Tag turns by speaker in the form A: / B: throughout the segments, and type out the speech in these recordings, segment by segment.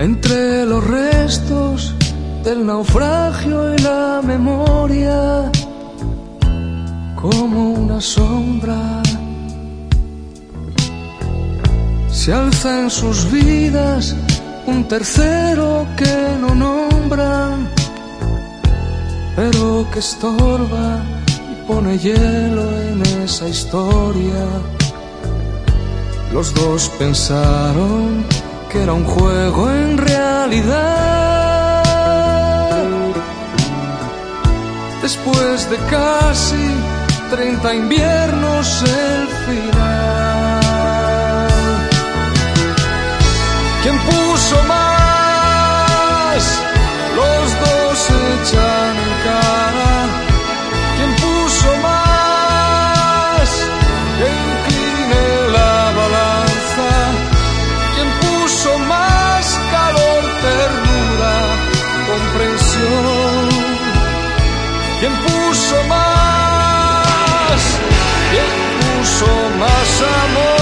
A: Entre los restos del naufragio y la memoria, como una sombra, se alza en sus vidas un tercero que no nombran, pero que estorba y pone hielo en esa historia. Los dos pensaron que era un juego en realidad. Después de casi 30 inviernos el final. ¿Quién puso más? ¿Quién puso más amor?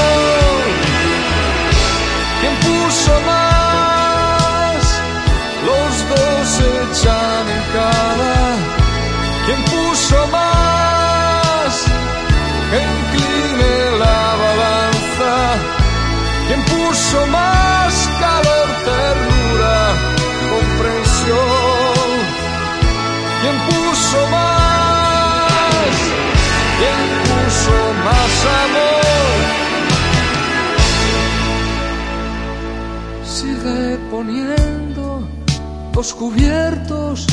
A: Cubiertos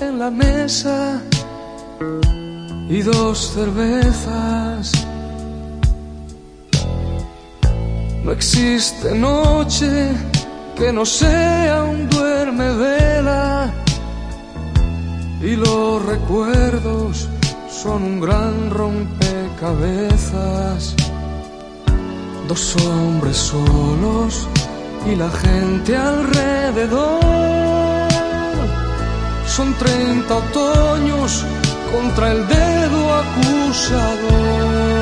A: en la mesa y dos cervezas. No existe noche que no sea un duerme vela y los recuerdos son un gran rompecabezas. Dos hombres solos y la gente alrededor. Son treinta otoños contra el dedo acusador.